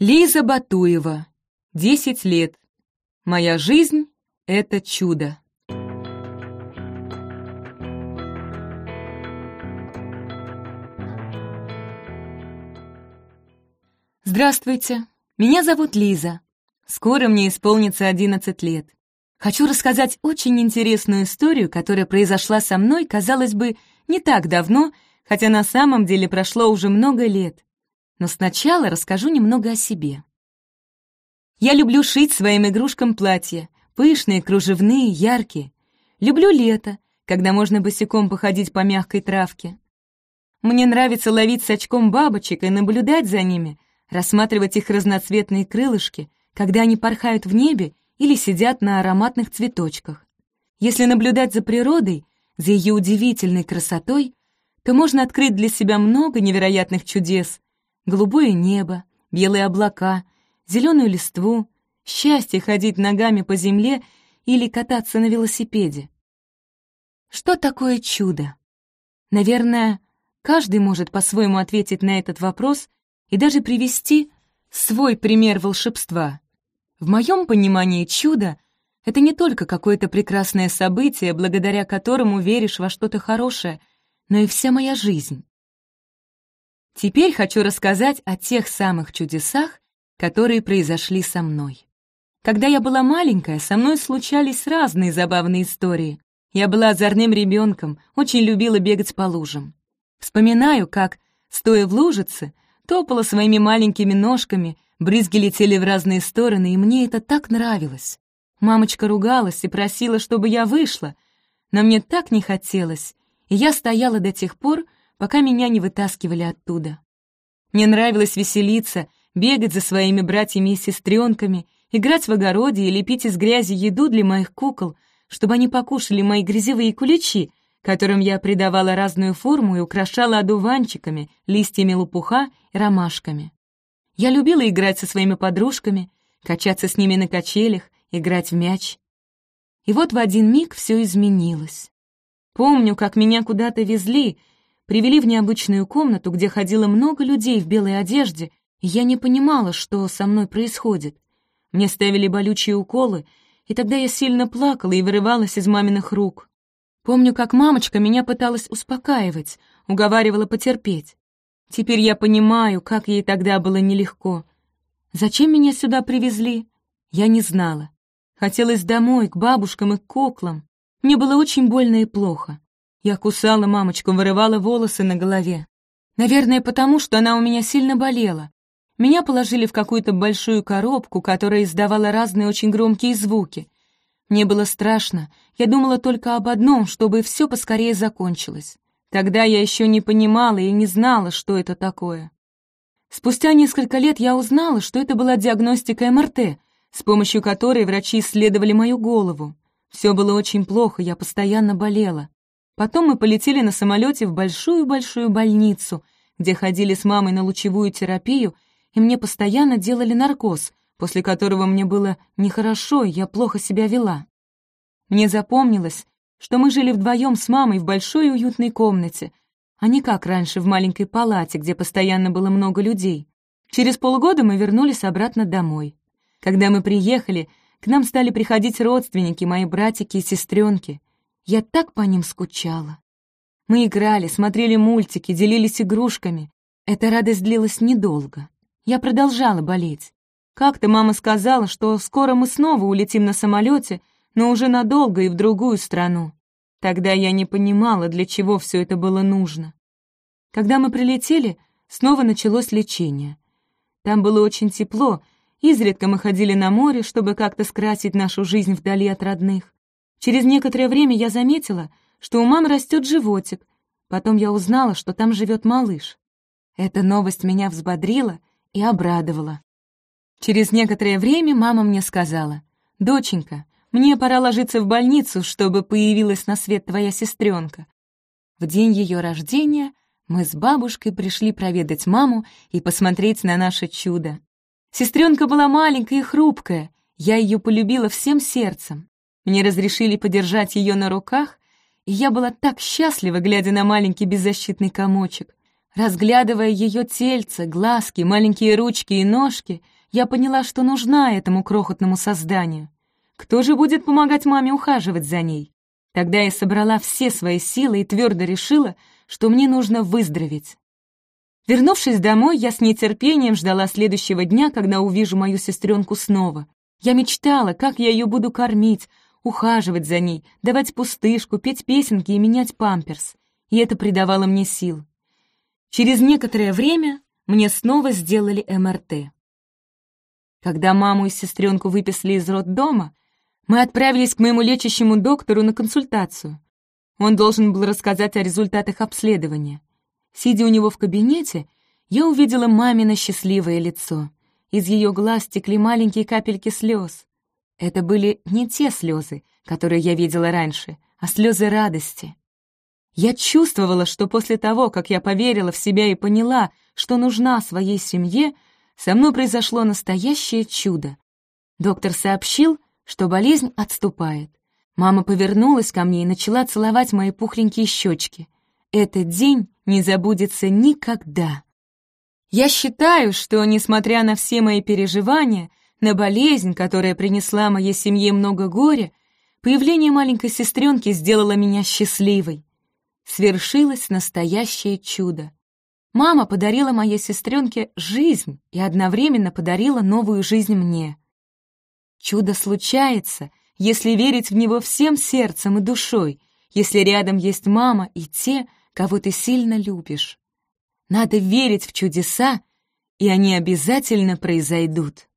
Лиза Батуева, 10 лет. Моя жизнь — это чудо. Здравствуйте, меня зовут Лиза. Скоро мне исполнится 11 лет. Хочу рассказать очень интересную историю, которая произошла со мной, казалось бы, не так давно, хотя на самом деле прошло уже много лет но сначала расскажу немного о себе. Я люблю шить своим игрушкам платья, пышные, кружевные, яркие. Люблю лето, когда можно босиком походить по мягкой травке. Мне нравится ловить с очком бабочек и наблюдать за ними, рассматривать их разноцветные крылышки, когда они порхают в небе или сидят на ароматных цветочках. Если наблюдать за природой, за ее удивительной красотой, то можно открыть для себя много невероятных чудес, голубое небо, белые облака, зеленую листву, счастье ходить ногами по земле или кататься на велосипеде. Что такое чудо? Наверное, каждый может по-своему ответить на этот вопрос и даже привести свой пример волшебства. В моем понимании чудо — это не только какое-то прекрасное событие, благодаря которому веришь во что-то хорошее, но и вся моя жизнь. Теперь хочу рассказать о тех самых чудесах, которые произошли со мной. Когда я была маленькая, со мной случались разные забавные истории. Я была озорным ребенком, очень любила бегать по лужам. Вспоминаю, как, стоя в лужице, топала своими маленькими ножками, брызги летели в разные стороны, и мне это так нравилось. Мамочка ругалась и просила, чтобы я вышла, но мне так не хотелось, и я стояла до тех пор, пока меня не вытаскивали оттуда. Мне нравилось веселиться, бегать за своими братьями и сестренками, играть в огороде и лепить из грязи еду для моих кукол, чтобы они покушали мои грязевые куличи, которым я придавала разную форму и украшала одуванчиками, листьями лопуха и ромашками. Я любила играть со своими подружками, качаться с ними на качелях, играть в мяч. И вот в один миг все изменилось. Помню, как меня куда-то везли, Привели в необычную комнату, где ходило много людей в белой одежде, и я не понимала, что со мной происходит. Мне ставили болючие уколы, и тогда я сильно плакала и вырывалась из маминых рук. Помню, как мамочка меня пыталась успокаивать, уговаривала потерпеть. Теперь я понимаю, как ей тогда было нелегко. Зачем меня сюда привезли? Я не знала. Хотелось домой, к бабушкам и к куклам. Мне было очень больно и плохо. Я кусала мамочку, вырывала волосы на голове. Наверное, потому что она у меня сильно болела. Меня положили в какую-то большую коробку, которая издавала разные очень громкие звуки. Мне было страшно, я думала только об одном, чтобы все поскорее закончилось. Тогда я еще не понимала и не знала, что это такое. Спустя несколько лет я узнала, что это была диагностика МРТ, с помощью которой врачи исследовали мою голову. Все было очень плохо, я постоянно болела. Потом мы полетели на самолете в большую-большую больницу, где ходили с мамой на лучевую терапию, и мне постоянно делали наркоз, после которого мне было нехорошо, я плохо себя вела. Мне запомнилось, что мы жили вдвоем с мамой в большой уютной комнате, а не как раньше в маленькой палате, где постоянно было много людей. Через полгода мы вернулись обратно домой. Когда мы приехали, к нам стали приходить родственники, мои братики и сестренки. Я так по ним скучала. Мы играли, смотрели мультики, делились игрушками. Эта радость длилась недолго. Я продолжала болеть. Как-то мама сказала, что скоро мы снова улетим на самолете, но уже надолго и в другую страну. Тогда я не понимала, для чего все это было нужно. Когда мы прилетели, снова началось лечение. Там было очень тепло, изредка мы ходили на море, чтобы как-то скрасить нашу жизнь вдали от родных. Через некоторое время я заметила, что у мамы растет животик. Потом я узнала, что там живет малыш. Эта новость меня взбодрила и обрадовала. Через некоторое время мама мне сказала, «Доченька, мне пора ложиться в больницу, чтобы появилась на свет твоя сестренка». В день ее рождения мы с бабушкой пришли проведать маму и посмотреть на наше чудо. Сестренка была маленькая и хрупкая, я ее полюбила всем сердцем. Мне разрешили подержать ее на руках, и я была так счастлива, глядя на маленький беззащитный комочек. Разглядывая ее тельце, глазки, маленькие ручки и ножки, я поняла, что нужна этому крохотному созданию. Кто же будет помогать маме ухаживать за ней? Тогда я собрала все свои силы и твердо решила, что мне нужно выздороветь. Вернувшись домой, я с нетерпением ждала следующего дня, когда увижу мою сестренку снова. Я мечтала, как я ее буду кормить, ухаживать за ней, давать пустышку, петь песенки и менять памперс. И это придавало мне сил. Через некоторое время мне снова сделали МРТ. Когда маму и сестренку выписали из роддома, мы отправились к моему лечащему доктору на консультацию. Он должен был рассказать о результатах обследования. Сидя у него в кабинете, я увидела мамино счастливое лицо. Из ее глаз текли маленькие капельки слез. Это были не те слезы, которые я видела раньше, а слезы радости. Я чувствовала, что после того, как я поверила в себя и поняла, что нужна своей семье, со мной произошло настоящее чудо. Доктор сообщил, что болезнь отступает. Мама повернулась ко мне и начала целовать мои пухленькие щечки. Этот день не забудется никогда. Я считаю, что, несмотря на все мои переживания, на болезнь, которая принесла моей семье много горя, появление маленькой сестренки сделало меня счастливой. Свершилось настоящее чудо. Мама подарила моей сестренке жизнь и одновременно подарила новую жизнь мне. Чудо случается, если верить в него всем сердцем и душой, если рядом есть мама и те, кого ты сильно любишь. Надо верить в чудеса, и они обязательно произойдут.